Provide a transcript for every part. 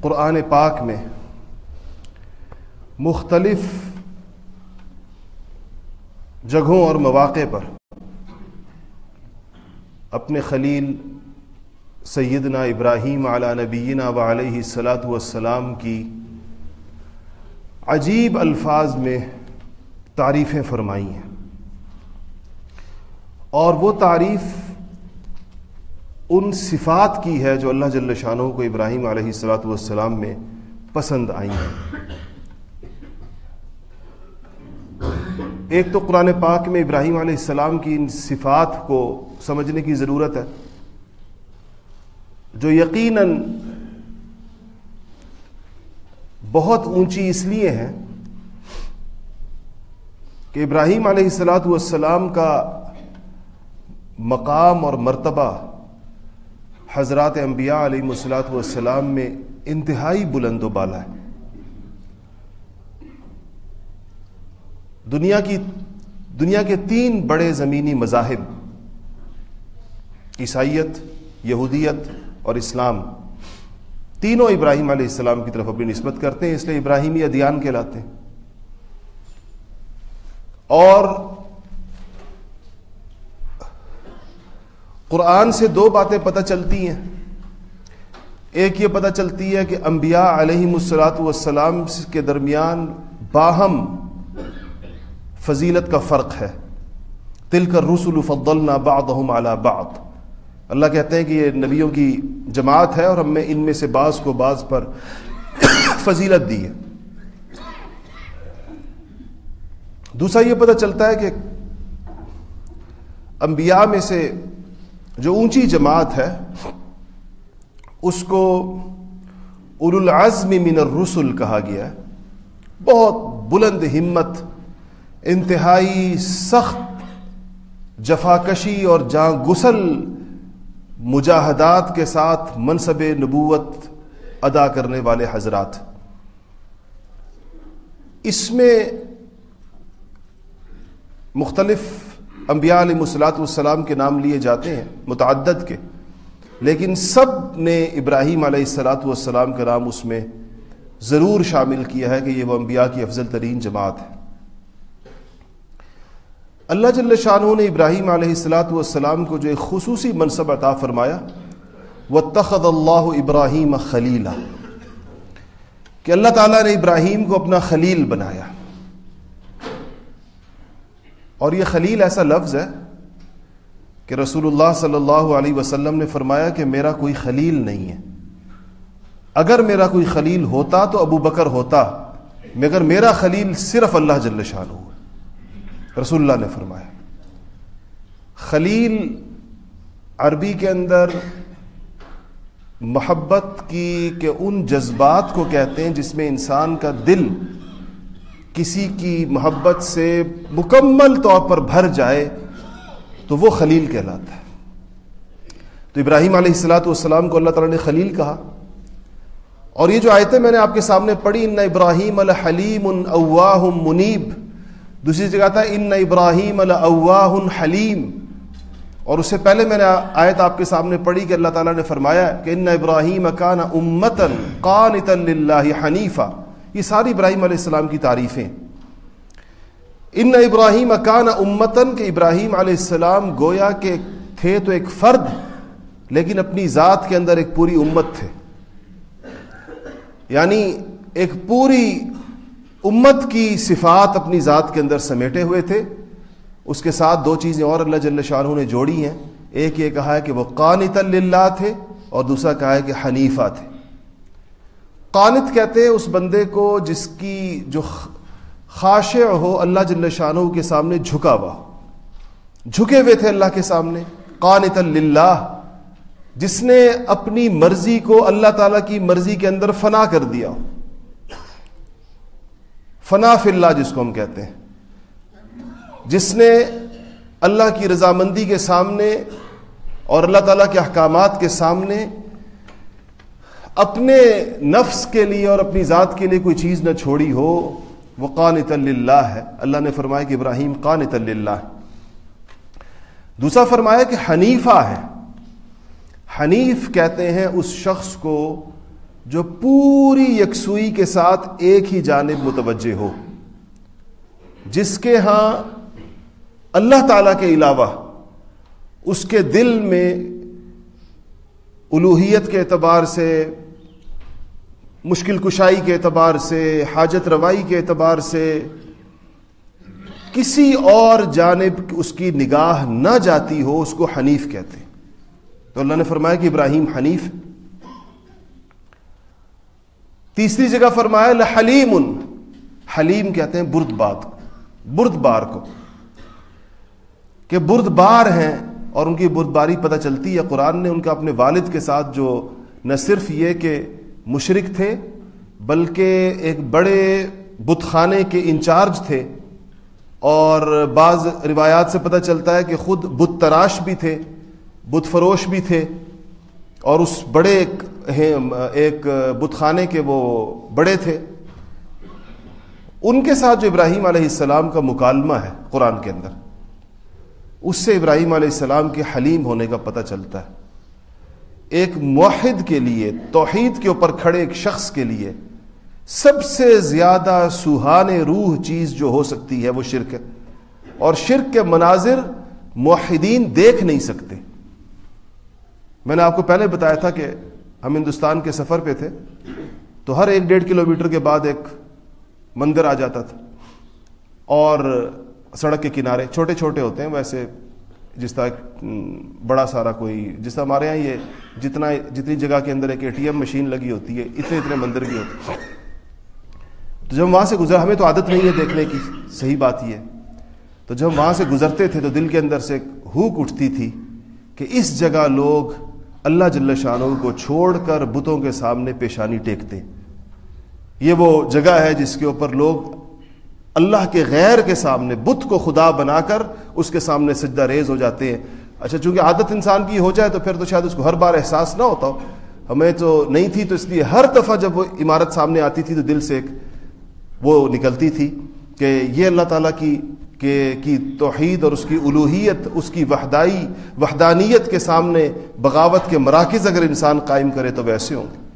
قرآن پاک میں مختلف جگہوں اور مواقع پر اپنے خلیل سیدنا ابراہیم علی نبینا و علیہ السلاۃ والسلام کی عجیب الفاظ میں تعریفیں فرمائی ہیں اور وہ تعریف ان صفات کی ہے جو اللہ جل شاہ کو ابراہیم علیہ السلاۃ والسلام میں پسند آئی ہیں۔ ایک تو قرآن پاک میں ابراہیم علیہ السلام کی ان صفات کو سمجھنے کی ضرورت ہے، جو یقیناً بہت اونچی اس لیے ہیں کہ ابراہیم علیہ السلاۃ والسلام کا مقام اور مرتبہ حضرات انبیاء علیہ السلاۃ والسلام میں انتہائی بلند و بالا ہے۔ دنیا کی دنیا کے تین بڑے زمینی مذاہب، عیسائیت، یہودیت اور اسلام، تینوں ابراہیم علیہ السلام کی طرف اپنی نسبت کرتے ہیں، اس لیے ابراہیمی ادیان کہلاتے ہیں۔ اور قرآن سے دو باتیں پتہ چلتی ہیں۔ ایک یہ پتہ چلتی ہے کہ انبیاء علیہ مسلاط والسلام کے درمیان باہم فضیلت کا فرق ہے۔ تل کر رسول فضلنا بعضهم على بعض۔ اللہ کہتے ہیں کہ یہ نبیوں کی جماعت ہے اور ہم نے ان میں سے بعض کو بعض پر فضیلت دی ہے۔ دوسرا یہ پتہ چلتا ہے کہ انبیاء میں سے جو اونچی جماعت ہے، اس کو العزم من الرسل کہا گیا ہے۔ بہت بلند ہمت، انتہائی سخت جفاکشی اور جاں گسل مجاہدات کے ساتھ منصب نبوت ادا کرنے والے حضرات۔ اس میں مختلف انبیاء علیہ مسلاط والسلام کے نام لیے جاتے ہیں، متعدد کے۔ لیکن سب نے ابراہیم علیہ السلاۃ والسلام کا نام اس میں ضرور شامل کیا ہے کہ یہ وہ انبیاء کی افضل ترین جماعت ہے۔ اللہ جل شاہ نے ابراہیم علیہ السلاۃ والسلام کو جو ایک خصوصی منصب عطا فرمایا وہ تخد اللہ ابراہیم خلیلہ کہ اللہ تعالیٰ نے ابراہیم کو اپنا خلیل بنایا۔ اور یہ خلیل ایسا لفظ ہے کہ رسول اللہ صلی اللہ علیہ وسلم نے فرمایا کہ میرا کوئی خلیل نہیں ہے۔ اگر میرا کوئی خلیل ہوتا تو ابو بکر ہوتا، مگر میرا خلیل صرف اللہ جل شاہ ہوا۔ رسول اللہ نے فرمایا، خلیل عربی کے اندر محبت کی کہ ان جذبات کو کہتے ہیں جس میں انسان کا دل کسی کی محبت سے مکمل طور پر بھر جائے تو وہ خلیل کہلاتا ہے۔ تو ابراہیم علیہ السلاۃ والسلام کو اللہ تعالیٰ نے خلیل کہا۔ اور یہ جو آیتیں میں نے آپ کے سامنے پڑھی، ان ابراہیم الحلیم اواہ منیب دوسری جگہ تھا ان ابراہیم اللہ حلیم اور اس سے پہلے میں نے آیت آپ کے سامنے پڑھی کہ اللہ تعالیٰ نے فرمایا کہ ان ابراہیم کان امتن قان حنیفہ یہ ساری ابراہیم علیہ السلام کی تعریفیں۔ ان ابراہیم کان امتن، کہ ابراہیم علیہ السلام گویا کہ تھے تو ایک فرد، لیکن اپنی ذات کے اندر ایک پوری امت تھے۔ یعنی ایک پوری امت کی صفات اپنی ذات کے اندر سمیٹے ہوئے تھے۔ اس کے ساتھ دو چیزیں اور اللہ جل شاہ نے جوڑی ہیں۔ ایک یہ کہا ہے کہ وہ قانت اللہ تھے اور دوسرا کہا ہے کہ حنیفہ تھے۔ قانت کہتے ہیں اس بندے کو جس کی جو خاشع ہو، اللہ جل شاہ کے سامنے جھکا ہوا جھکے ہوئے تھے اللہ کے سامنے۔ قانت اللہ جس نے اپنی مرضی کو اللہ تعالی کی مرضی کے اندر فنا کر دیا فنا فی اللہ جس کو ہم کہتے ہیں۔ جس نے اللہ کی رضامندی کے سامنے اور اللہ تعالیٰ کے احکامات کے سامنے اپنے نفس کے لیے اور اپنی ذات کے لیے کوئی چیز نہ چھوڑی ہو، وہ قانت اللہ ہے۔ اللہ نے فرمایا کہ ابراہیم قانت اللہ دوسرا فرمایا کہ حنیفہ ہے۔ حنیف کہتے ہیں اس شخص کو جو پوری یکسوئی کے ساتھ ایک ہی جانب متوجہ ہو، جس کے ہاں اللہ تعالی کے علاوہ اس کے دل میں الوحیت کے اعتبار سے مشکل کشائی کے اعتبار سے، حاجت روائی کے اعتبار سے کسی اور جانب اس کی نگاہ نہ جاتی ہو، اس کو حنیف کہتے ہیں۔ تو اللہ نے فرمایا کہ ابراہیم حنیف۔ تیسری جگہ فرمایا حلیم حلیم کہتے ہیں برد بات برد بار کو۔ کہ برد بار ہیں اور ان کی برد باری پتہ چلتی ہے، قرآن نے ان کا اپنے والد کے ساتھ جو، نہ صرف یہ کہ مشرق تھے، بلکہ ایک بڑے بت خانے کے انچارج تھے۔ اور بعض روایات سے پتہ چلتا ہے کہ خود بت تراش بھی تھے، بت فروش بھی تھے۔ اور اس بڑے ایک بت خانے کے وہ بڑے تھے۔ ان کے ساتھ جو ابراہیم علیہ السلام کا مکالمہ ہے قرآن کے اندر، اس سے ابراہیم علیہ السلام کے حلیم ہونے کا پتہ چلتا ہے۔ ایک موحد کے لیے، توحید کے اوپر کھڑے ایک شخص کے لیے سب سے زیادہ سوہان روح چیز جو ہو سکتی ہے وہ شرک ہے۔ اور شرک کے مناظر موحدین دیکھ نہیں سکتے۔ میں نے آپ کو پہلے بتایا تھا کہ ہم ہندوستان کے سفر پہ تھے تو ہر ایک ڈیڑھ کلو میٹر کے بعد ایک مندر آ جاتا تھا اور سڑک کے کنارے چھوٹے چھوٹے ہوتے ہیں، ویسے جس طرح بڑا سارا کوئی، جس طرح ہمارے یہاں یہ جتنا، جتنی جگہ کے اندر ایک اے ٹی ایم مشین لگی ہوتی ہے، اتنے اتنے مندر بھی ہوتے ہیں۔ تو جب وہاں سے گزرا ہمیں تو عادت نہیں ہے دیکھنے کی، صحیح بات یہ تو جب ہم وہاں سے گزرتے تھے تو دل کے اندر سے ہوک اٹھتی تھی کہ اس جگہ لوگ اللہ جل شاہ کو چھوڑ کر بتوں کے سامنے پیشانی ٹیکتے۔ یہ وہ جگہ ہے جس کے اوپر لوگ اللہ کے غیر کے سامنے بت کو خدا بنا کر اس کے سامنے سجدہ ریز ہو جاتے ہیں۔ اچھا چونکہ عادت انسان کی ہو جائے تو پھر تو شاید اس کو ہر بار احساس نہ ہوتا ہو۔ ہمیں تو نہیں تھی تو اس لیے ہر دفعہ جب وہ عمارت سامنے آتی تھی تو دل سے ایک وہ نکلتی تھی کہ یہ اللہ تعالیٰ کی، کہ، کی توحید اور اس کی الوحیت اس کی وحدائی، وحدانیت کے سامنے بغاوت کے مراکز اگر انسان قائم کرے تو ویسے ہوں گے۔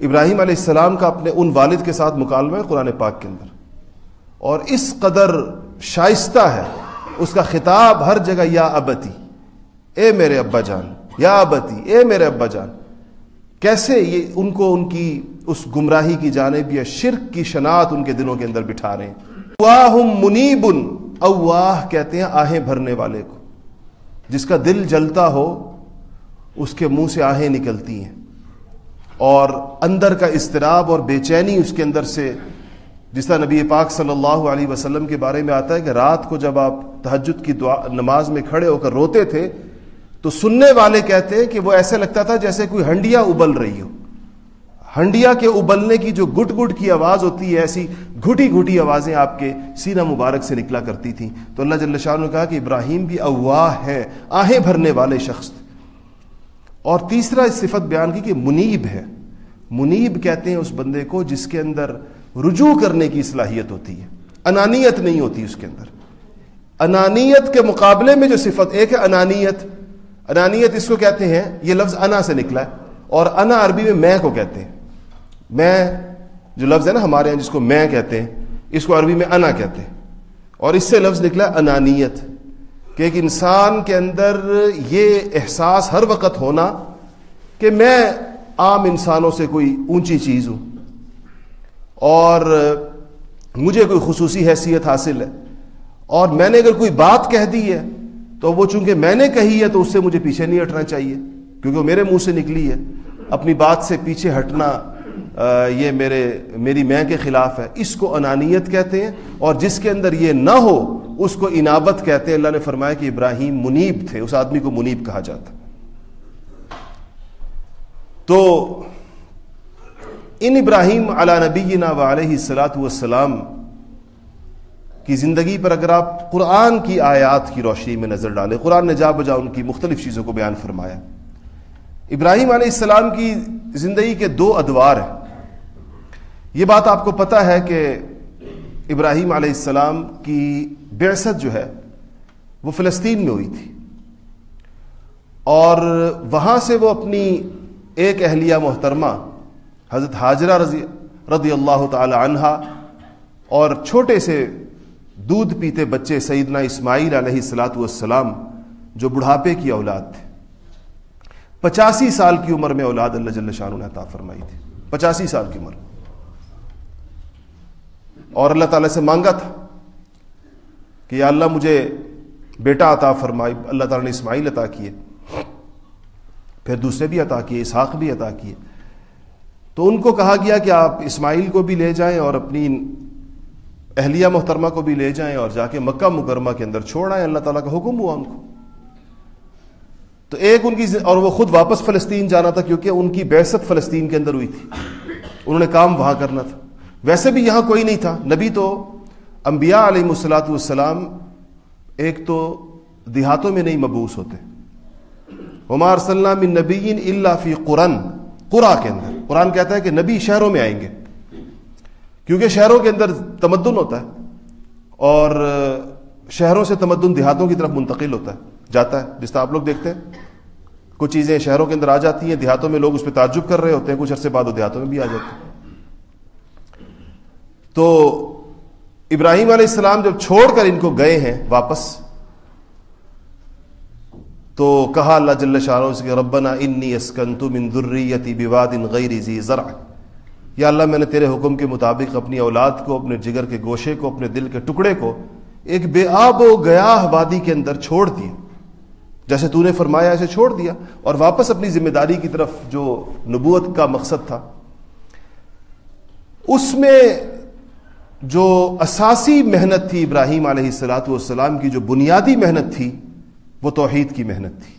ابراہیم علیہ السلام کا اپنے ان والد کے ساتھ مکالمہ ہے قرآن پاک کے اندر۔ اور اس قدر شائستہ ہے، اس کا خطاب ہر جگہ، یا ابتی، اے میرے ابا جان، یا ابتی، اے میرے ابا جان، کیسے یہ ان کو ان کی اس گمراہی کی جانب یا شرک کی شناخت ان کے دلوں کے اندر بٹھا رہے ہیں۔ منیبن، اواہ کہتے ہیں آہیں بھرنے والے کو۔ جس کا دل جلتا ہو، اس کے منہ سے آہیں نکلتی ہیں۔ اور اندر کا اضطراب اور بے چینی اس کے اندر سے، جس طرح نبی پاک صلی اللہ علیہ وسلم کے بارے میں آتا ہے کہ رات کو جب آپ تہجد کی دعا، نماز میں کھڑے ہو کر روتے تھے، تو سننے والے کہتے ہیں کہ وہ ایسے لگتا تھا جیسے کوئی ہنڈیا ابل رہی ہو۔ ہنڈیا کے ابلنے کی جو گٹ گٹ کی آواز ہوتی ہے، ایسی گھٹی گھٹی آوازیں آپ کے سینہ مبارک سے نکلا کرتی تھیں۔ تو اللہ جل شاہ نے کہا کہ ابراہیم بھی اواہ ہے، آہیں بھرنے والے شخص۔ اور تیسرا اس صفت بیان کی کہ منیب ہے۔ منیب کہتے ہیں اس بندے کو جس کے اندر رجوع کرنے کی صلاحیت ہوتی ہے۔ انانیت نہیں ہوتی اس کے اندر۔ انانیت کے مقابلے میں جو صفت ایک ہے انانیت۔ انانیت اس کو کہتے ہیں، یہ لفظ انا سے نکلا ہے۔ اور انا عربی میں میں کو کہتے ہیں۔ میں جو لفظ ہے نا ہمارے یہاں جس کو میں کہتے ہیں، اس کو عربی میں انا کہتے ہیں۔ اور اس سے لفظ نکلا انانیت۔ کہ ایک انسان کے اندر یہ احساس ہر وقت ہونا کہ میں عام انسانوں سے کوئی اونچی چیز ہوں اور مجھے کوئی خصوصی حیثیت حاصل ہے اور میں نے اگر کوئی بات کہہ دی ہے تو وہ چونکہ میں نے کہی ہے تو اس سے مجھے پیچھے نہیں ہٹنا چاہیے کیونکہ وہ میرے منہ سے نکلی ہے، اپنی بات سے پیچھے ہٹنا یہ میرے، میری میں کے خلاف ہے۔ اس کو انانیت کہتے ہیں اور جس کے اندر یہ نہ ہو، اس کو انابت کہتے ہیں۔ اللہ نے فرمایا کہ ابراہیم منیب تھے، اس آدمی کو منیب کہا جاتا۔ تو ان ابراہیم علی نبینا و علیہ السلاۃ والسلام کی زندگی پر اگر آپ قرآن کی آیات کی روشنی میں نظر ڈالیں، قرآن نے جا بجا ان کی مختلف چیزوں کو بیان فرمایا۔ ابراہیم علیہ السلام کی زندگی کے دو ادوار ہیں۔ یہ بات آپ کو پتا ہے کہ ابراہیم علیہ السلام کی بیست جو ہے وہ فلسطین میں ہوئی تھی۔ اور وہاں سے وہ اپنی ایک اہلیہ محترمہ، حضرت حاجرہ رضی رضی اللہ تعالی عنہا اور چھوٹے سے دودھ پیتے بچے سیدنا اسماعیل علیہ السلاۃ والسلام جو بڑھاپے کی اولاد تھے۔ پچاسی سال کی عمر میں اولاد اللہ جل شاہ نے عطا فرمائی تھی۔ پچاسی سال کی عمر۔ اور اللہ تعالیٰ سے مانگا تھا کہ یا اللہ مجھے بیٹا عطا فرمائی، اللہ تعالیٰ نے اسماعیل عطا کیے، پھر دوسرے بھی عطا کیے، اسحاق بھی عطا کیے۔ تو ان کو کہا گیا کہ آپ اسماعیل کو بھی لے جائیں اور اپنی اہلیہ محترمہ کو بھی لے جائیں اور جا کے مکہ مکرمہ کے اندر چھوڑ آئیں۔ اللہ تعالیٰ کا حکم ہوا ان کو۔ تو ایک ان کی اور وہ خود واپس فلسطین جانا تھا کیونکہ ان کی بحثت فلسطین کے اندر ہوئی تھی۔ انہوں نے کام وہاں کرنا تھا۔ ویسے بھی یہاں کوئی نہیں تھا۔ نبی تو انبیاء علیہ السلاۃ والسلام ایک تو دیہاتوں میں نہیں مبوس ہوتے۔ عمار صلی نبی اللہ فی قرآن قرآ کے اندر۔ قرآن کہتا ہے کہ نبی شہروں میں آئیں گے۔ کیونکہ شہروں کے اندر تمدن ہوتا ہے اور شہروں سے تمدن دیہاتوں کی طرف منتقل ہوتا ہے۔ جاتا ہے، جس طرح آپ لوگ دیکھتے ہیں۔ کچھ چیزیں شہروں کے اندر آ جاتی ہیں، دیہاتوں میں لوگ اس پہ تعجب کر رہے ہوتے ہیں، کچھ عرصے بعد وہ دیہاتوں میں بھی آ جاتے ہیں۔ تو ابراہیم علیہ السلام جب چھوڑ کر ان کو گئے ہیں واپس، تو کہا اللہ جل شاہ سے ربنا انی اسکنتو من ذریتی بواد غیر ذی زرع۔ یا اللہ، میں نے تیرے حکم کے مطابق اپنی اولاد کو، اپنے جگر کے گوشے کو، اپنے دل کے ٹکڑے کو ایک بے آب و گیا وادی کے اندر چھوڑ دیا۔ جیسے تو نے فرمایا ایسے چھوڑ دیا اور واپس اپنی ذمہ داری کی طرف جو نبوت کا مقصد تھا، اس میں جو اساسی محنت تھی ابراہیم علیہ السلاۃ والسلام کی، جو بنیادی محنت تھی، وہ توحید کی محنت تھی۔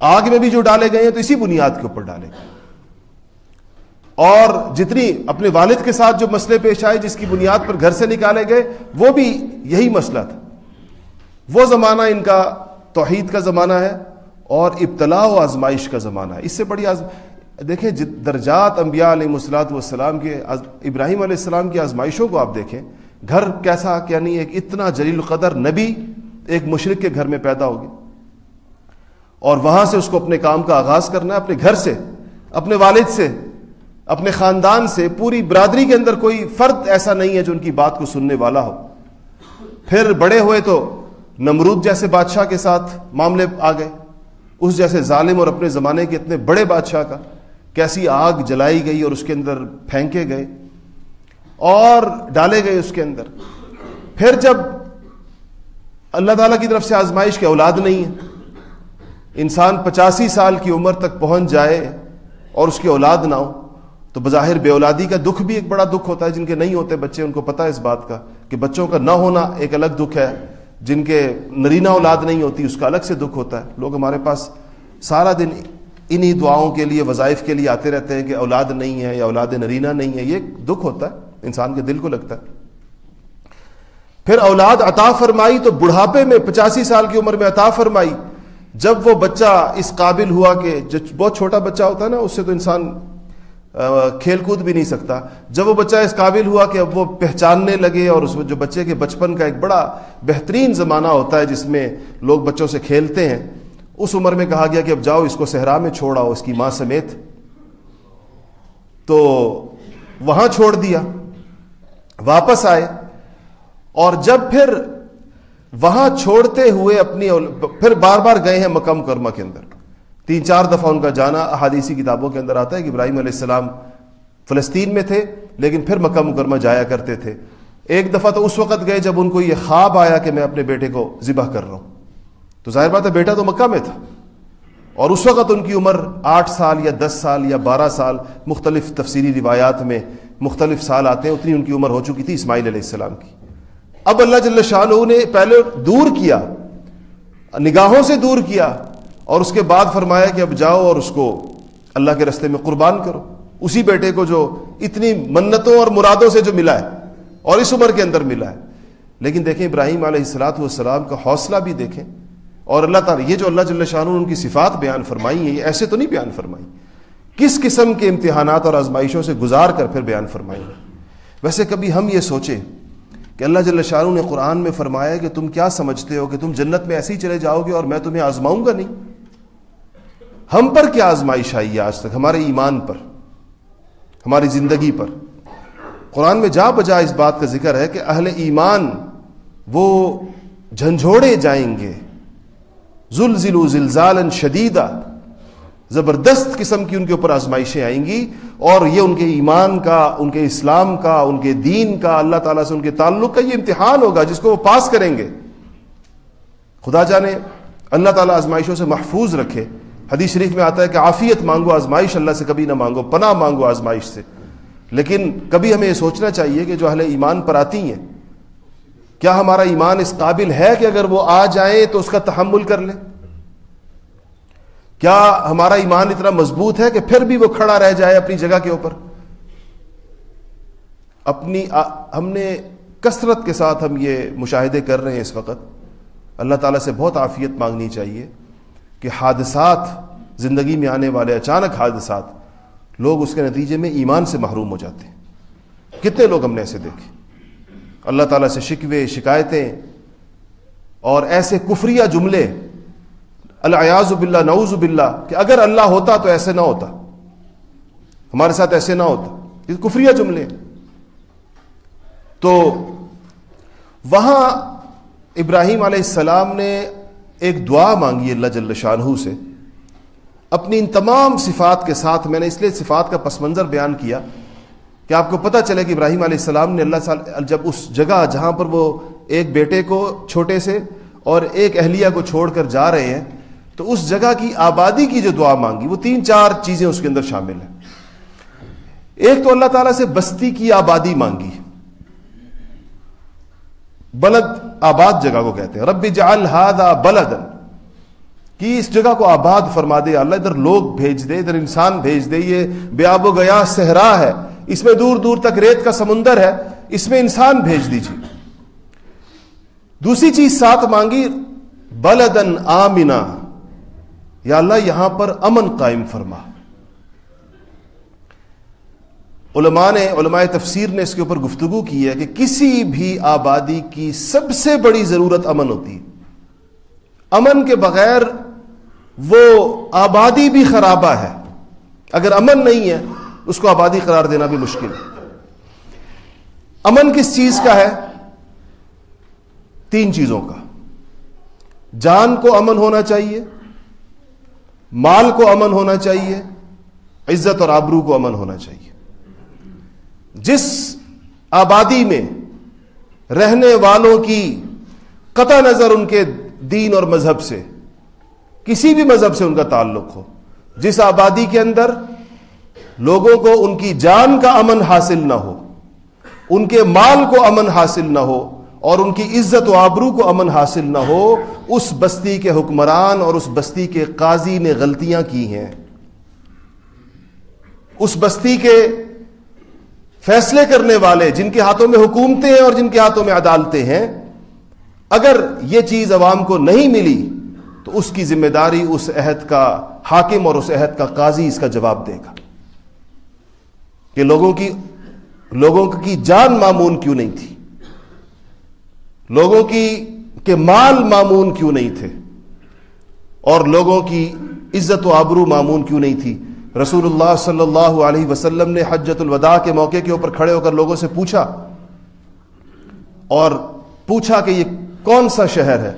آگ میں بھی جو ڈالے گئے ہیں تو اسی بنیاد کے اوپر ڈالے گئے۔ اور جتنی اپنے والد کے ساتھ جو مسئلے پیش آئے، جس کی بنیاد پر گھر سے نکالے گئے، وہ بھی یہی مسئلہ تھا۔ وہ زمانہ ان کا توحید کا زمانہ ہے اور ابتلا و آزمائش کا زمانہ ہے۔ اس سے بڑی آزم... دیکھیں درجات انبیاء علیہ مسلاط والسلام کے ابراہیم علیہ السلام کی آزمائشوں کو آپ دیکھیں، گھر کیسا یعنی ایک اتنا جلیل القدر نبی ایک مشرق کے گھر میں پیدا ہوگی اور وہاں سے اس کو اپنے کام کا آغاز کرنا ہے، اپنے گھر سے، اپنے والد سے، اپنے خاندان سے، پوری برادری کے اندر کوئی فرد ایسا نہیں ہے جو ان کی بات کو سننے والا ہو۔ پھر بڑے ہوئے تو نمرود جیسے بادشاہ کے ساتھ معاملے آ گئے۔ اس جیسے ظالم اور اپنے زمانے کے اتنے بڑے بادشاہ کا کیسی آگ جلائی گئی اور اس کے اندر پھینکے گئے اور ڈالے گئے اس کے اندر۔ پھر جب اللہ تعالیٰ کی طرف سے آزمائش کے اولاد نہیں ہے، انسان پچاسی سال کی عمر تک پہنچ جائے اور اس کی اولاد نہ ہو، تو بظاہر بے اولادی کا دکھ بھی ایک بڑا دکھ ہوتا ہے۔ جن کے نہیں ہوتے بچے، ان کو پتا ہے اس بات کا کہ بچوں کا نہ ہونا ایک الگ دکھ ہے۔ جن کے نرینہ اولاد نہیں ہوتی، اس کا الگ سے دکھ ہوتا ہے۔ لوگ ہمارے پاس سارا دن انہی دعاؤں کے لیے، وظائف کے لیے آتے رہتے ہیں کہ اولاد نہیں ہے یا اولاد نرینہ نہیں ہے، یہ دکھ ہوتا ہے۔ انسان کے دل کو لگتا ہے۔ پھر اولاد عطا فرمائی تو بڑھاپے میں، پچاسی سال کی عمر میں عطا فرمائی۔ جب وہ بچہ اس قابل ہوا کہ جو بہت چھوٹا بچہ ہوتا ہے نا، اس سے تو انسان کھیل کود بھی نہیں سکتا۔ جب وہ بچہ اس قابل ہوا کہ اب وہ پہچاننے لگے اور اس جو بچے کے بچپن کا ایک بڑا بہترین زمانہ ہوتا ہے جس میں لوگ بچوں سے کھیلتے ہیں، اس عمر میں کہا گیا کہ اب جاؤ اس کو صحرا میں چھوڑاؤ اس کی ماں سمیت۔ تو وہاں چھوڑ دیا، واپس آئے۔ اور جب پھر وہاں چھوڑتے ہوئے اپنی پھر بار بار گئے ہیں مکم کرما کے اندر۔ تین چار دفعہ ان کا جانا احادیثی کتابوں کے اندر آتا ہے کہ ابراہیم علیہ السلام فلسطین میں تھے، لیکن پھر مکہ مکرمہ جایا کرتے تھے۔ ایک دفعہ تو اس وقت گئے جب ان کو یہ خواب آیا کہ میں اپنے بیٹے کو ذبح کر رہا ہوں۔ تو ظاہر بات ہے بیٹا تو مکہ میں تھا۔ اور اس وقت ان کی عمر آٹھ سال یا دس سال یا بارہ سال، مختلف تفصیلی روایات میں مختلف سال آتے ہیں، اتنی ان کی عمر ہو چکی تھی اسماعیل علیہ السلام کی۔ اب اللہ جل شاہ نے پہلے دور کیا، نگاہوں سے دور کیا۔ اور اس کے بعد فرمایا کہ اب جاؤ اور اس کو اللہ کے رستے میں قربان کرو۔ اسی بیٹے کو جو اتنی منتوں اور مرادوں سے جو ملا ہے اور اس عمر کے اندر ملا ہے۔ لیکن دیکھیں ابراہیم علیہ السلاۃ والسلام کا حوصلہ بھی دیکھیں۔ اور اللہ تعالیٰ، یہ جو اللہ جل شاہ ان کی صفات بیان فرمائی ہیں، یہ ایسے تو نہیں بیان فرمائی۔ کس قسم کے امتحانات اور آزمائشوں سے گزار کر پھر بیان فرمائی ویسے کبھی ہم یہ سوچیں کہ اللہ جل شاہ نے قرآن میں فرمایا کہ تم کیا سمجھتے ہو کہ تم جنت میں ایسے ہی چلے جاؤ گے اور میں تمہیں آزماؤں گا نہیں۔ ہم پر کیا آزمائش آئی ہے آج تک؟ ہمارے ایمان پر، ہماری زندگی پر۔ قرآن میں جا بجا اس بات کا ذکر ہے کہ اہل ایمان وہ جھنجھوڑے جائیں گے۔ زلزلو زلزالا شدیدہ، زبردست قسم کی ان کے اوپر آزمائشیں آئیں گی اور یہ ان کے ایمان کا، ان کے اسلام کا، ان کے دین کا، اللہ تعالیٰ سے ان کے تعلق کا یہ امتحان ہوگا جس کو وہ پاس کریں گے۔ خدا جانے اللہ تعالیٰ آزمائشوں سے محفوظ رکھے۔ حدیث شریف میں آتا ہے کہ عافیت مانگو، آزمائش اللہ سے کبھی نہ مانگو، پناہ مانگو آزمائش سے۔ لیکن کبھی ہمیں یہ سوچنا چاہیے کہ جو اہل ایمان پر آتی ہیں، کیا ہمارا ایمان اس قابل ہے کہ اگر وہ آ جائیں تو اس کا تحمل کر لیں؟ کیا ہمارا ایمان اتنا مضبوط ہے کہ پھر بھی وہ کھڑا رہ جائے اپنی جگہ کے اوپر؟ اپنی ہم نے کثرت کے ساتھ ہم یہ مشاہدے کر رہے ہیں اس وقت۔ اللہ تعالیٰ سے بہت عافیت مانگنی چاہیے۔ کہ حادثات زندگی میں آنے والے اچانک حادثات لوگ اس کے نتیجے میں ایمان سے محروم ہو جاتے ہیں۔ کتنے لوگ ہم نے ایسے دیکھے؟ اللہ تعالیٰ سے شکوے، شکایتیں اور ایسے کفریہ جملے۔ الیاز باللہ، نعوذ باللہ، کہ اگر اللہ ہوتا تو ایسے نہ ہوتا۔ ہمارے ساتھ ایسے نہ ہوتا۔ یہ کفریہ جملے۔ تو وہاں ابراہیم علیہ السلام نے ایک دعا مانگی اللہ جل شاہ سے۔ اپنی ان تمام صفات کے ساتھ میں نے اس لیے صفات کا پس منظر بیان کیا کہ آپ کو پتہ چلے کہ ابراہیم علیہ السلام نے اللہ جب اس جگہ جہاں پر وہ ایک بیٹے کو چھوٹے سے اور ایک اہلیہ کو چھوڑ کر جا رہے ہیں، تو اس جگہ کی آبادی کی جو دعا مانگی، وہ تین چار چیزیں اس کے اندر شامل ہیں۔ ایک تو اللہ تعالیٰ سے بستی کی آبادی مانگی۔ بلد آباد جگہ کو کہتے ہیں۔ رب جعل هذا بلدن کہ اس جگہ کو آباد فرما دے اللہ، ادھر لوگ بھیج دے، ادھر انسان بھیج دے، یہ بے آب و گیا صحرا ہے۔ اس میں دور دور تک ریت کا سمندر ہے، اس میں انسان بھیج دیجیے دوسری چیز ساتھ مانگی بلدن آمنا یا اللہ، یہاں پر امن قائم فرما۔ علماء نے، علماء تفسیر نے اس کے اوپر گفتگو کی ہے کہ کسی بھی آبادی کی سب سے بڑی ضرورت امن ہوتی ہے۔ امن کے بغیر وہ آبادی بھی خرابہ ہے۔ اگر امن نہیں ہے، اس کو آبادی قرار دینا بھی مشکل۔ ہے امن کس چیز کا ہے؟ تین چیزوں کا۔ جان کو امن ہونا چاہیے، مال کو امن ہونا چاہیے، عزت اور آبرو کو امن ہونا چاہیے۔ جس آبادی میں رہنے والوں کی قطع نظر ان کے دین اور مذہب سے، کسی بھی مذہب سے ان کا تعلق ہو، جس آبادی کے اندر لوگوں کو ان کی جان کا امن حاصل نہ ہو، ان کے مال کو امن حاصل نہ ہو اور ان کی عزت و آبرو کو امن حاصل نہ ہو، اس بستی کے حکمران اور اس بستی کے قاضی نے غلطیاں کی ہیں۔ اس بستی کے فیصلے کرنے والے جن کے ہاتھوں میں حکومتیں ہیں اور جن کے ہاتھوں میں عدالتیں ہیں، اگر یہ چیز عوام کو نہیں ملی، تو اس کی ذمہ داری اس عہد کا حاکم اور اس عہد کا قاضی اس کا جواب دے گا۔ کہ لوگوں کی لوگوں کی جان معمون کیوں نہیں تھی؟ لوگوں کی کہ مال معمون کیوں نہیں تھے؟ اور لوگوں کی عزت و آبرو معمون کیوں نہیں تھی؟ رسول اللہ صلی اللہ علیہ وسلم نے حجت الوداع کے موقع کے اوپر کھڑے ہو کر لوگوں سے پوچھا اور پوچھا کہ یہ کون سا شہر ہے؟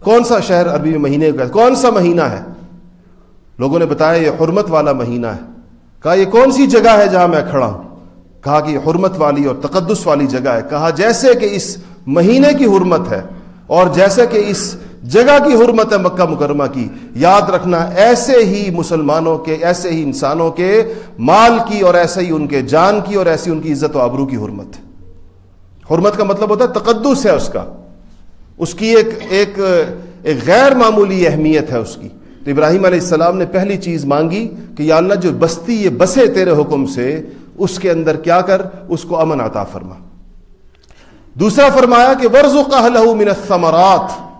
کون سا شہر عربی میں مہینے کا کون سا مہینہ ہے؟ لوگوں نے بتایا یہ حرمت والا مہینہ ہے۔ کہا یہ کون سی جگہ ہے جہاں میں کھڑا ہوں؟ کہا کہ یہ حرمت والی اور تقدس والی جگہ ہے۔ کہا جیسے کہ اس مہینے کی حرمت ہے اور جیسے کہ اس جگہ کی حرمت ہے مکہ مکرمہ کی۔ یاد رکھنا، ایسے ہی مسلمانوں کے، ایسے ہی انسانوں کے مال کی اور ایسے ہی ان کے جان کی اور ایسی ان کی عزت و آبرو کی حرمت۔ حرمت کا مطلب ہوتا ہے تقدس ہے اس کا۔ اس کی ایک ایک ایک غیر معمولی اہمیت ہے اس کی۔ تو ابراہیم علیہ السلام نے پہلی چیز مانگی کہ یا اللہ جو بستی، یہ بسے تیرے حکم سے، اس کے اندر کیا کر، اس کو امن عطا فرما۔ دوسرا فرمایا کہ ورژ و من الثمرات۔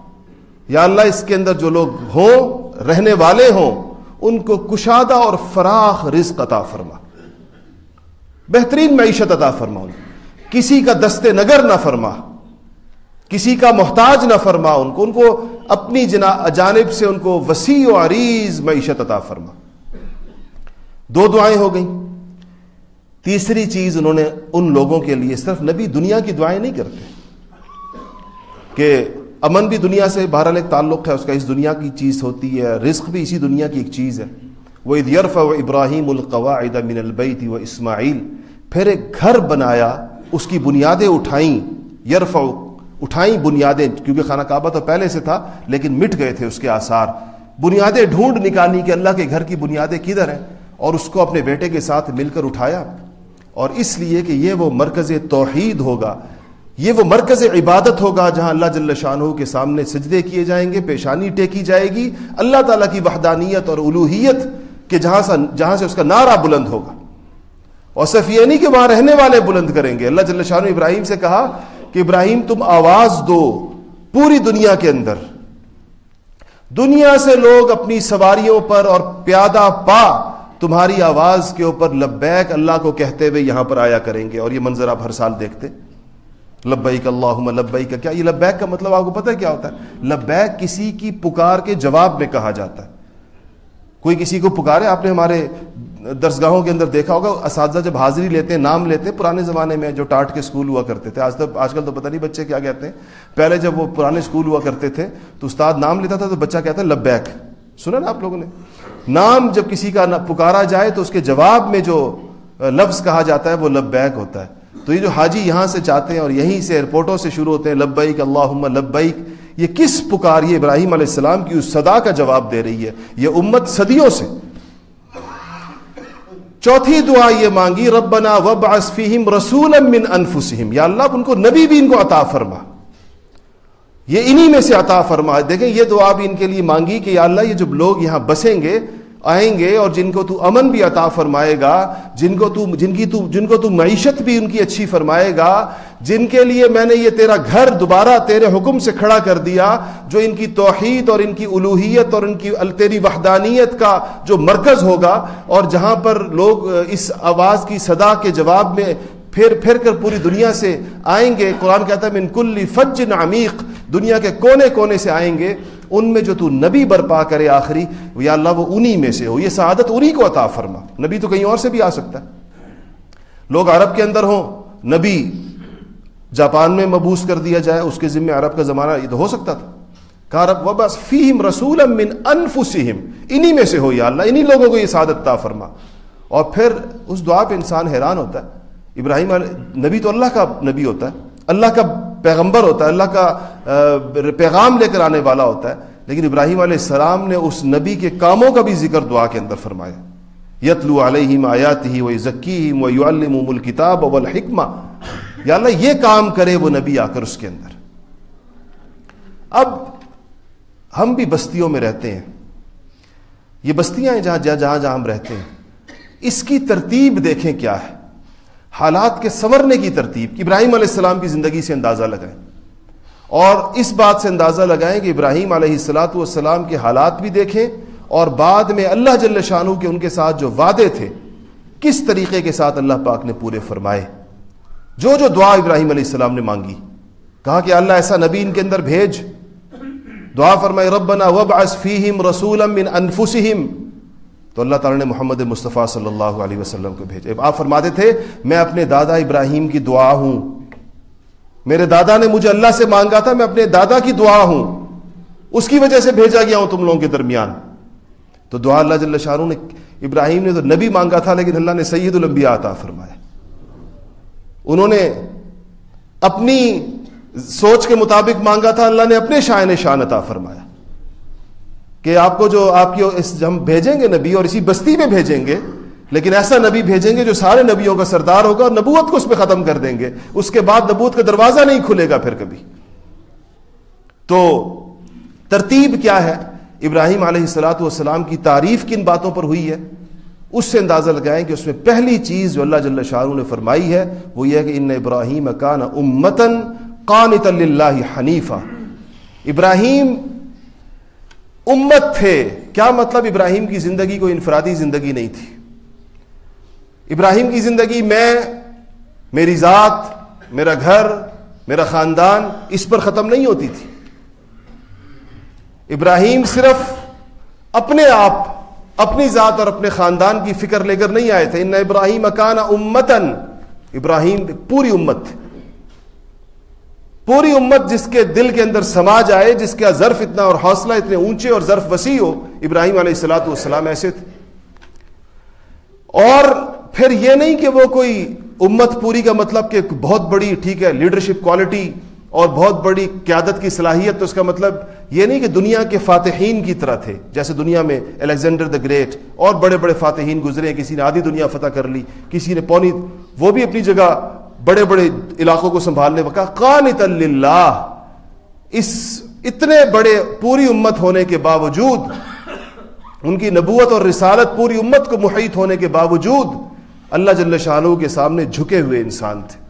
یا اللہ، اس کے اندر جو لوگ ہوں رہنے والے ہوں، ان کو کشادہ اور فراخ رزق عطا فرما۔ بہترین معیشت عطا فرما۔ ان کسی کا دستے نگر نہ فرما۔ کسی کا محتاج نہ فرما۔ ان کو ان کو اپنی جنا جانب سے ان کو وسیع و عریض معیشت عطا فرما۔ دو دعائیں ہو گئیں۔ تیسری چیز انہوں نے ان لوگوں کے لیے، صرف نبی دنیا کی دعائیں نہیں کرتے، کہ امن بھی دنیا سے بہرحال ایک تعلق ہے، اس کا اس دنیا کی چیز ہوتی ہے، رزق بھی اسی دنیا کی ایک چیز ہے۔ وہ یرف و ابراہیم القواعد من البیت و اسماعیل پھر ایک گھر بنایا، اس کی بنیادیں اٹھائیں یرف اٹھائیں بنیادیں، کیونکہ خانہ کعبہ تو پہلے سے تھا، لیکن مٹ گئے تھے اس کے آثار۔ بنیادیں ڈھونڈ نکالی کہ اللہ کے گھر کی بنیادیں کدھر ہیں، اور اس کو اپنے بیٹے کے ساتھ مل کر اٹھایا۔ اور اس لیے کہ یہ وہ مرکز توحید ہوگا۔ یہ وہ مرکز عبادت ہوگا جہاں اللہ جل شاہ کے سامنے سجدے کیے جائیں گے، پیشانی ٹیکی جائے گی، اللہ تعالیٰ کی وحدانیت اور الوحیت کے جہاں سے جہاں سے اس کا نعرہ بلند ہوگا۔ اور سفینی کے وہاں رہنے والے بلند کریں گے۔ اللہ جل شاہ ابراہیم سے کہا کہ ابراہیم، تم آواز دو پوری دنیا کے اندر۔ دنیا سے لوگ اپنی سواریوں پر اور پیادہ پا تمہاری آواز کے اوپر لبیک اللہ کو کہتے ہوئے یہاں پر آیا کریں گے۔ اور یہ منظر آپ ہر سال دیکھتے لبیک اللہ لبیک کا کیا یہ لبیک کا مطلب آپ کو پتہ کیا ہوتا ہے؟ لبیک کسی کی پکار کے جواب میں کہا جاتا ہے۔ کوئی کسی کو پکارے، آپ نے ہمارے درسگاہوں کے اندر دیکھا ہوگا، اساتذہ جب حاضری لیتے ہیں نام لیتے ہیں پرانے زمانے میں جو ٹاٹ کے اسکول ہوا کرتے تھے، آج تک آج کل تو پتہ نہیں بچے کیا کہتے ہیں۔ پہلے جب وہ پرانے اسکول ہوا کرتے تھے، تو استاد نام لیتا تھا تو بچہ کہتا ہے لبیک۔ سنا نا آپ لوگوں نے؟ نام جب کسی کا پکارا جائے تو اس کے جواب میں جو لفظ کہا جاتا ہے، وہ لبیک ہوتا ہے۔ تو یہ جو حاجی یہاں سے جاتے ہیں اور یہیں سے ایئرپورٹوں سے شروع ہوتے ہیں، لبیک اللہ لبیک، یہ کس پکار یہ ابراہیم علیہ السلام کی اس صدا کا جواب دے رہی ہے؟ یہ امت صدیوں سے۔ چوتھی دعا یہ مانگی، ربنا وبعث فیہم رسولا من انفسہم۔ یا اللہ ان کو نبی بھی ان کو عطا فرما۔ یہ انہی میں سے عطا فرما۔ دیکھیں، یہ دعا بھی ان کے لیے مانگی کہ یا اللہ، یہ جب لوگ یہاں بسیں گے آئیں گے اور جن کو تو امن بھی عطا فرمائے گا، جن کو تو، جن کی تو، جن کو تو معیشت بھی ان کی اچھی فرمائے گا، جن کے لیے میں نے یہ تیرا گھر دوبارہ تیرے حکم سے کھڑا کر دیا، جو ان کی توحید اور ان کی الوحیت اور ان کی تیری وحدانیت کا جو مرکز ہوگا۔ اور جہاں پر لوگ اس آواز کی صدا کے جواب میں پھر پھر کر پوری دنیا سے آئیں گے۔ قرآن کہتا ہے، من کل فج عمیق، دنیا کے کونے کونے سے آئیں گے۔ ان میں جو تو نبی برپا کرے آخری، یا اللہ وہ انہی میں سے ہو۔ یہ سعادت انہی کو عطا فرما۔ نبی تو کہیں اور سے بھی آ سکتا ہے۔ لوگ عرب کے اندر ہوں، نبی جاپان میں مبوس کر دیا جائے، اس کے ذمہ عرب کا زمانہ یہ تو ہو سکتا تھا۔ کہا رب وبس فیم رسول من انفسہم۔ انہی میں سے ہو یا اللہ، انہی لوگوں کو یہ سعادت عطا فرما۔ اور پھر اس دعا پہ انسان حیران ہوتا ہے۔ ابراہیم نبی تو اللہ کا نبی ہوتا ہے۔ اللہ کا پیغمبر ہوتا ہے، اللہ کا پیغام لے کر آنے والا ہوتا ہے، لیکن ابراہیم علیہ السلام نے اس نبی کے کاموں کا بھی ذکر دعا کے اندر فرمایا۔ یتلو علیہم آیات ہی وہ ذکیم و یعلم الکتاب و الحکمہ یا اللہ، یہ کام کرے وہ نبی آ کر اس کے اندر۔ اب ہم بھی بستیوں میں رہتے ہیں۔ یہ بستیاں ہیں جہاں جہاں جہاں جہاں ہم رہتے ہیں۔ اس کی ترتیب دیکھیں کیا ہے۔ حالات کے سنورنے کی ترتیب ابراہیم علیہ السلام کی زندگی سے اندازہ لگائیں اور اس بات سے اندازہ لگائیں کہ ابراہیم علیہ السلاۃ والسلام کے حالات بھی دیکھیں اور بعد میں اللہ جل شاہ کے ان کے ساتھ جو وعدے تھے، کس طریقے کے ساتھ اللہ پاک نے پورے فرمائے؟ جو جو دعا ابراہیم علیہ السلام نے مانگی، کہا کہ اللہ ایسا نبی ان کے اندر بھیج۔ دعا فرمائے ربنا وبعث فیہم رسولا من انفسہم۔ تو اللہ تعالیٰ نے محمد مصطفیٰ صلی اللہ علیہ وسلم کو بھیجے آپ فرماتے تھے، میں اپنے دادا ابراہیم کی دعا ہوں۔ میرے دادا نے مجھے اللہ سے مانگا تھا، میں اپنے دادا کی دعا ہوں۔ اس کی وجہ سے بھیجا گیا ہوں تم لوگوں کے درمیان۔ تو دعا اللہ جل شاہ نے، ابراہیم نے تو نبی مانگا تھا، لیکن اللہ نے سید الانبیاء عطا فرمایا۔ انہوں نے اپنی سوچ کے مطابق مانگا تھا، اللہ نے اپنے شائن شان عطا فرمایا۔ کہ آپ کو جو آپ کی ہم بھیجیں گے نبی اور اسی بستی میں بھیجیں گے، لیکن ایسا نبی بھیجیں گے جو سارے نبیوں کا سردار ہوگا اور نبوت کو اس پہ ختم کر دیں گے۔ اس کے بعد نبوت کا دروازہ نہیں کھلے گا پھر کبھی۔ تو ترتیب کیا ہے؟ ابراہیم علیہ السلاۃ والسلام کی تعریف کن باتوں پر ہوئی ہے؟ اس سے اندازہ لگائیں کہ اس میں پہلی چیز جو اللہ جل شاہ نے فرمائی ہے، وہ یہ ہے کہ ان ابراہیم کان امتن قانت اللہ حنیفہ ابراہیم امت تھے۔ کیا مطلب ابراہیم کی زندگی کوئی انفرادی زندگی نہیں تھی؟ ابراہیم کی زندگی میں، میری ذات، میرا گھر، میرا خاندان، اس پر ختم نہیں ہوتی تھی۔ ابراہیم صرف اپنے آپ، اپنی ذات اور اپنے خاندان کی فکر لے کر نہیں آئے تھے۔ ان ابراہیم اکان امتن۔ ابراہیم پوری امت تھے پوری امت جس کے دل کے اندر سماج آئے جس کا ظرف اتنا اور حوصلہ اتنے اونچے اور ظرف وسیع ہو، ابراہیم علیہ السلاۃ والسلام ایسے تھے۔ اور پھر یہ نہیں کہ وہ کوئی امت پوری کا مطلب کہ بہت بڑی، ٹھیک ہے، لیڈرشپ کوالٹی اور بہت بڑی قیادت کی صلاحیت، تو اس کا مطلب یہ نہیں کہ دنیا کے فاتحین کی طرح تھے، جیسے دنیا میں الیگزینڈر دا گریٹ اور بڑے بڑے فاتحین گزرے، کسی نے آدھی دنیا فتح کر لی، کسی نے پونی، وہ بھی اپنی جگہ بڑے بڑے علاقوں کو سنبھالنے وقت قانت اللہ اس اتنے بڑے پوری امت ہونے کے باوجود، ان کی نبوت اور رسالت پوری امت کو محیط ہونے کے باوجود، اللہ جل شاہ کے سامنے جھکے ہوئے انسان تھے۔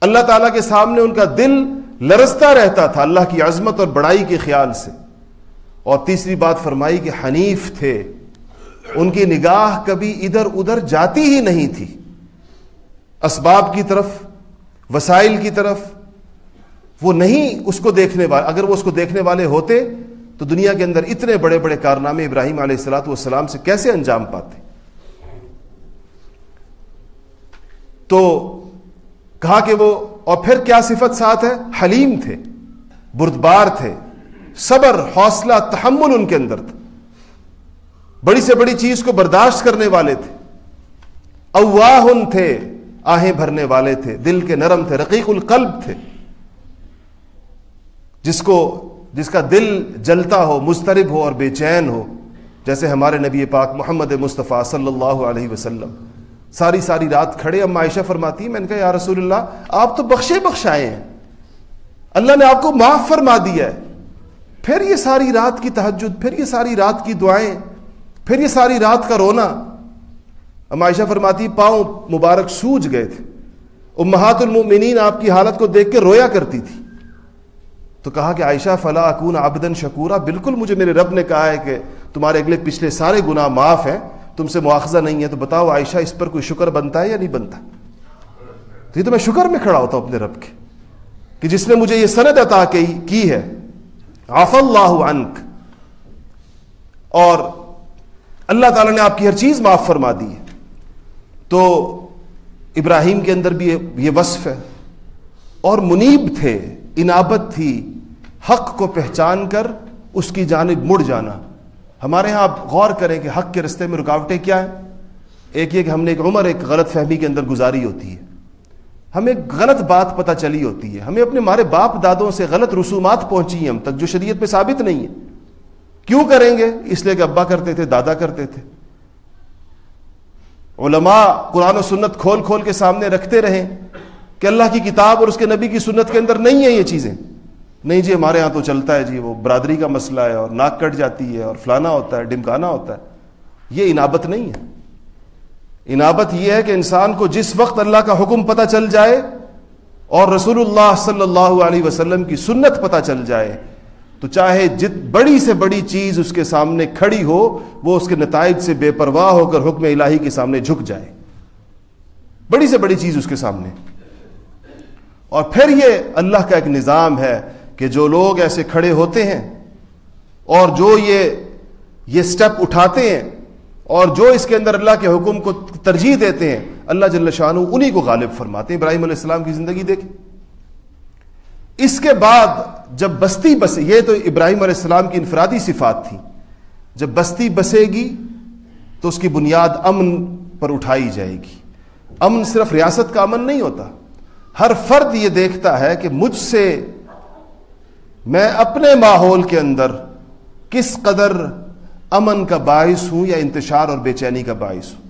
اللہ تعالیٰ کے سامنے ان کا دل لرستا رہتا تھا اللہ کی عظمت اور بڑائی کے خیال سے۔ اور تیسری بات فرمائی کہ حنیف تھے۔ ان کی نگاہ کبھی ادھر ادھر جاتی ہی نہیں تھی۔ اسباب کی طرف، وسائل کی طرف، وہ نہیں اس کو دیکھنے والے، اگر وہ اس کو دیکھنے والے ہوتے تو دنیا کے اندر اتنے بڑے بڑے کارنامے ابراہیم علیہ السلاۃ والسلام سے کیسے انجام پاتے؟ تو کہا کہ وہ، اور پھر کیا صفت ساتھ ہے؟ حلیم تھے، بردبار تھے، صبر، حوصلہ، تحمل ان کے اندر تھا۔ بڑی سے بڑی چیز کو برداشت کرنے والے تھے۔ اواہن تھے آہیں بھرنے والے تھے، دل کے نرم تھے، رقیق القلب تھے۔ جس کو، جس کا دل جلتا ہو مسترب ہو اور بے چین ہو، جیسے ہمارے نبی پاک محمد مصطفیٰ صلی اللہ علیہ وسلم۔ ساری ساری رات کھڑے اب عائشہ فرماتی، میں نے کہا، یا رسول اللہ، آپ تو بخشے بخشائے ہیں۔ اللہ نے آپ کو معاف فرما دیا ہے۔ پھر یہ ساری رات کی تحجد پھر یہ ساری رات کی دعائیں، پھر یہ ساری رات کا رونا۔ عائشہ فرماتی پاؤں مبارک سوج گئے تھے۔ امہات المؤمنین آپ کی حالت کو دیکھ کے رویا کرتی تھی۔ تو کہا کہ عائشہ، فلا اکون آبدن شکورا، بالکل مجھے میرے رب نے کہا ہے کہ تمہارے اگلے پچھلے سارے گناہ معاف ہیں، تم سے مواخذہ نہیں ہے، تو بتاؤ عائشہ، اس پر کوئی شکر بنتا ہے یا نہیں بنتا؟ تو یہ تو میں شکر میں کھڑا ہوتا ہوں اپنے رب کے، کہ جس نے مجھے یہ سند عطا کی ہے۔ آف اللہ عنک۔ اور اللہ تعالیٰ نے آپ کی ہر چیز معاف فرما دی ہے۔ تو ابراہیم کے اندر بھی یہ وصف ہے۔ اور منیب تھے، انابت تھی، حق کو پہچان کر اس کی جانب مڑ جانا۔ ہمارے ہاں آپ غور کریں کہ حق کے رستے میں رکاوٹیں کیا ہیں۔ ایک یہ کہ ہم نے ایک عمر، ایک غلط فہمی کے اندر گزاری ہوتی ہے۔ ہمیں غلط بات پتہ چلی ہوتی ہے۔ ہمیں اپنے ہمارے باپ دادوں سے غلط رسومات پہنچی ہیں۔ ہم تک جو شریعت پہ ثابت نہیں ہے۔ کیوں کریں گے؟ اس لیے کہ ابا کرتے تھے، دادا کرتے تھے۔ علماء قرآن و سنت کھول کھول کے سامنے رکھتے رہیں کہ اللہ کی کتاب اور اس کے نبی کی سنت کے اندر نہیں ہیں یہ چیزیں۔ نہیں جی ہمارے ہاں تو چلتا ہے جی وہ برادری کا مسئلہ ہے اور ناک کٹ جاتی ہے اور فلانا ہوتا ہے ڈمکانا ہوتا ہے۔ یہ انابت نہیں ہے۔ انابت یہ ہے کہ انسان کو جس وقت اللہ کا حکم پتہ چل جائے اور رسول اللہ صلی اللہ علیہ وسلم کی سنت پتہ چل جائے تو چاہے جت بڑی سے بڑی چیز اس کے سامنے کھڑی ہو، وہ اس کے نتائج سے بے پرواہ ہو کر حکم الہی کے سامنے جھک جائے۔ بڑی سے بڑی چیز اس کے سامنے۔ اور پھر یہ اللہ کا ایک نظام ہے کہ جو لوگ ایسے کھڑے ہوتے ہیں اور جو یہ یہ سٹیپ اٹھاتے ہیں اور جو اس کے اندر اللہ کے حکم کو ترجیح دیتے ہیں، اللہ جل شاہ انہی کو غالب فرماتے ہیں۔ ابراہیم علیہ السلام کی زندگی دیکھیں۔ اس کے بعد جب بستی بسے، یہ تو ابراہیم علیہ السلام کی انفرادی صفات تھی۔ جب بستی بسے گی تو اس کی بنیاد امن پر اٹھائی جائے گی۔ امن صرف ریاست کا امن نہیں ہوتا، ہر فرد یہ دیکھتا ہے کہ مجھ سے میں اپنے ماحول کے اندر کس قدر امن کا باعث ہوں یا انتشار اور بے چینی کا باعث ہوں۔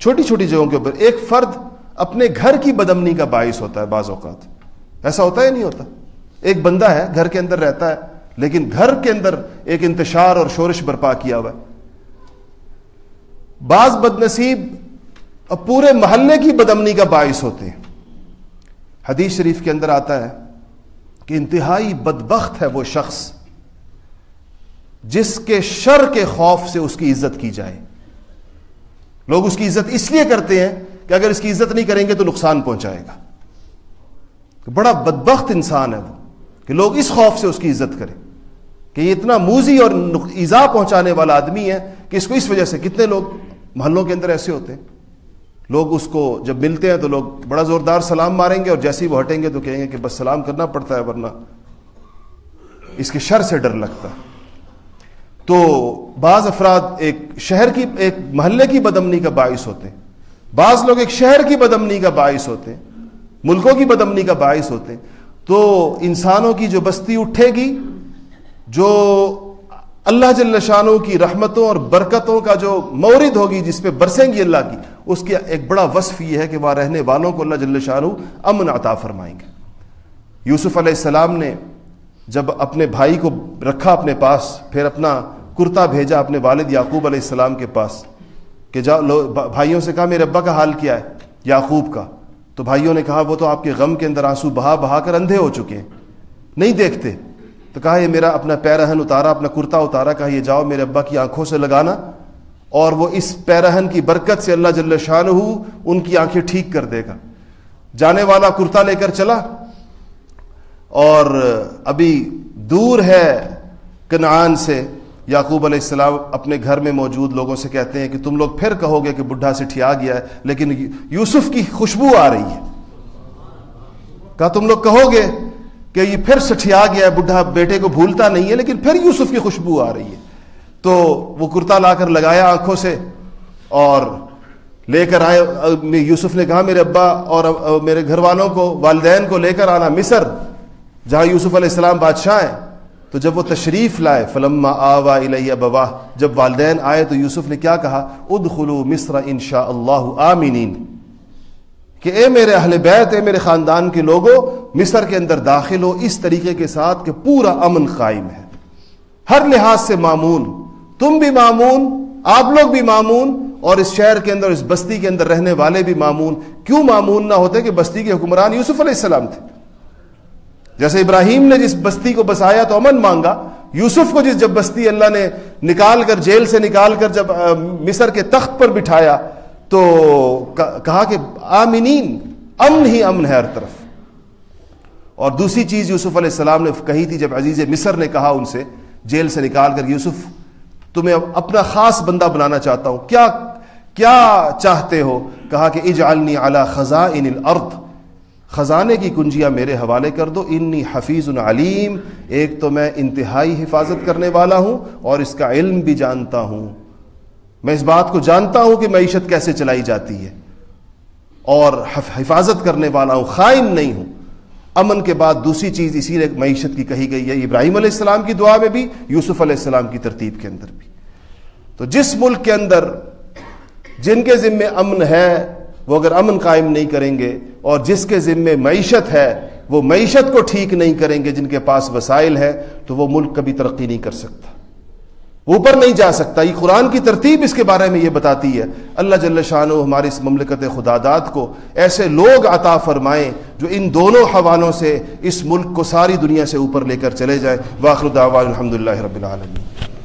چھوٹی چھوٹی جگہوں کے اوپر ایک فرد اپنے گھر کی بدمنی کا باعث ہوتا ہے بعض اوقات۔ ایسا ہوتا ہے نہیں ہوتا۔ ایک بندہ ہے، گھر کے اندر رہتا ہے، لیکن گھر کے اندر ایک انتشار اور شورش برپا کیا ہوا ہے۔ بعض بد نصیب پورے محلے کی بدمنی کا باعث ہوتے ہیں۔ حدیث شریف کے اندر آتا ہے کہ انتہائی بدبخت ہے وہ شخص، جس کے شر کے خوف سے اس کی عزت کی جائے۔ لوگ اس کی عزت اس لیے کرتے ہیں کہ اگر اس کی عزت نہیں کریں گے تو نقصان پہنچائے گا۔ بڑا بدبخت انسان ہے وہ، کہ لوگ اس خوف سے اس کی عزت کریں۔ کہ یہ اتنا موزی اور ایزا پہنچانے والا آدمی ہے کہ اس کو اس وجہ سے کتنے لوگ محلوں کے اندر ایسے ہوتے ہیں۔ لوگ اس کو جب ملتے ہیں تو لوگ بڑا زوردار سلام ماریں گے اور جیسے ہی وہ ہٹیں گے تو کہیں گے کہ بس سلام کرنا پڑتا ہے ورنہ اس کے شر سے ڈر لگتا ہے۔ تو بعض افراد ایک شہر کی، ایک محلے کی بدمنی کا باعث ہوتے ہیں۔ بعض لوگ ایک شہر کی بدمنی کا باعث ہوتے ہیں۔ ملکوں کی بدمنی کا باعث ہوتے ہیں۔ تو انسانوں کی جو بستی اٹھے گی، جو اللہ جل شانوں کی رحمتوں اور برکتوں کا جو مورد ہوگی، جس پہ برسیں گی اللہ کی، اس کی ایک بڑا وصف یہ ہے کہ وہاں رہنے والوں کو اللہ جل شانو امن عطا فرمائیں گے۔ یوسف علیہ السلام نے جب اپنے بھائی کو رکھا اپنے پاس، پھر اپنا کرتا بھیجا اپنے والد یعقوب علیہ السلام کے پاس کہ جا، لو، بھائیوں سے کہا، میرے ابا کا حال کیا ہے؟ یعقوب کا۔ تو بھائیوں نے کہا وہ تو آپ کے غم کے اندر آنسو بہا بہا کر اندھے ہو چکے ہیں۔ نہیں دیکھتے۔ تو کہا یہ میرا اپنا پیرہن اتارا، اپنا کرتا اتارا، کہا یہ جاؤ میرے ابا کی آنکھوں سے لگانا۔ اور وہ اس پیرہن کی برکت سے اللہ جل شان ہو ان کی آنکھیں ٹھیک کر دے گا۔ جانے والا کرتا لے کر چلا۔ اور ابھی دور ہے کنعان سے۔ یعقوب علیہ السلام اپنے گھر میں موجود لوگوں سے کہتے ہیں کہ تم لوگ پھر کہو گے کہ بڈھا سے ٹھیا گیا ہے، لیکن یوسف کی خوشبو آ رہی ہے۔ کہا تم لوگ کہو گے کہ یہ پھر سٹھیا گیا ہے، بڈھا بیٹے کو بھولتا نہیں ہے، لیکن پھر یوسف کی خوشبو آ رہی ہے۔ تو وہ کرتا لا کر لگایا آنکھوں سے اور لے کر آئے۔ یوسف نے کہا، میرے ابا اور میرے گھر والوں کو، والدین کو لے کر آنا مصر، جہاں یوسف علیہ السلام بادشاہ ہیں۔ تو جب وہ تشریف لائے، فلما آوا الیہ بوا جب والدین آئے تو یوسف نے کیا کہا؟ ادخلوا مصر انشاء اللہ آمینین کہ اے میرے اہل بیت، اے میرے خاندان کے لوگوں مصر کے اندر داخل ہو، اس طریقے کے ساتھ کہ پورا امن قائم ہے۔ ہر لحاظ سے معمون تم بھی معمون آپ لوگ بھی معمون اور اس شہر کے اندر، اس بستی کے اندر رہنے والے بھی معمون کیوں معمون نہ ہوتے کہ بستی کے حکمران یوسف علیہ السلام تھے؟ جیسے ابراہیم نے جس بستی کو بسایا تو امن مانگا، یوسف کو جس جب بستی اللہ نے نکال کر جیل سے نکال کر جب مصر کے تخت پر بٹھایا تو کہا کہ آمینین امن ہی امن ہے ہر طرف۔ اور دوسری چیز یوسف علیہ السلام نے کہی تھی، جب عزیز مصر نے کہا ان سے جیل سے نکال کر، یوسف، تمہیں اپنا خاص بندہ بنانا چاہتا ہوں، کیا کیا چاہتے ہو؟ کہا کہ اجعلنی علی خزائن الارض۔ خزانے کی کنجیاں میرے حوالے کر دو، انی حفیظ علیم، ایک تو میں انتہائی حفاظت کرنے والا ہوں اور اس کا علم بھی جانتا ہوں۔ میں اس بات کو جانتا ہوں کہ معیشت کیسے چلائی جاتی ہے۔ اور حفاظت کرنے والا ہوں، خائن نہیں ہوں۔ امن کے بعد دوسری چیز اسی لیے معیشت کی کہی گئی ہے، ابراہیم علیہ السلام کی دعا میں بھی، یوسف علیہ السلام کی ترتیب کے اندر بھی۔ تو جس ملک کے اندر جن کے ذمے امن ہے، وہ اگر امن قائم نہیں کریں گے اور جس کے ذمے معیشت ہے، وہ معیشت کو ٹھیک نہیں کریں گے، جن کے پاس وسائل ہے تو وہ ملک کبھی ترقی نہیں کر سکتا۔ اوپر نہیں جا سکتا۔ یہ قرآن کی ترتیب اس کے بارے میں یہ بتاتی ہے۔ اللہ جل شاہ ہماری اس مملکت خدا داد کو ایسے لوگ عطا فرمائیں جو ان دونوں حوالوں سے اس ملک کو ساری دنیا سے اوپر لے کر چلے جائیں۔ واخر دعوان الحمد للہ رب العالمین۔